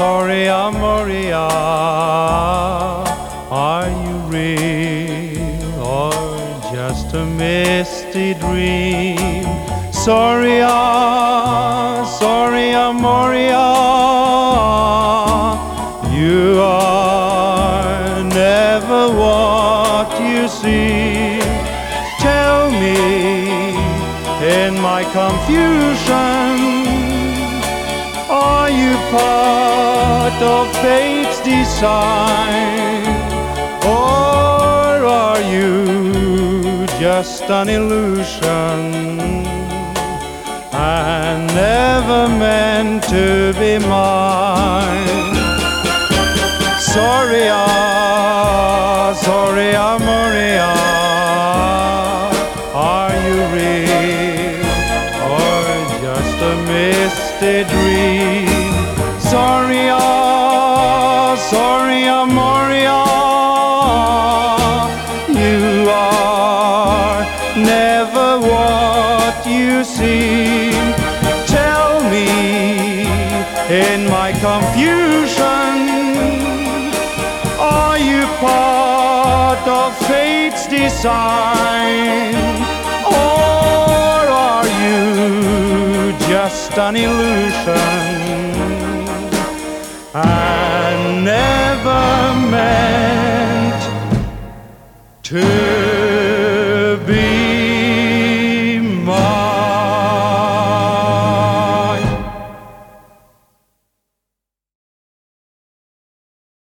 Soria Moria, are you real or just a misty dream? Soria, Soria Moria, you are never what you seem. Tell me in my confusion. Are you part of fate's design? Or are you just an illusion? And never meant to be mine. Sorry, ah, sorry. Are you real or just a misty dream? Soria, Soria Moria. You are never what you seem. Tell me in my confusion. Are you part of fate's design? Or are you just an illusion?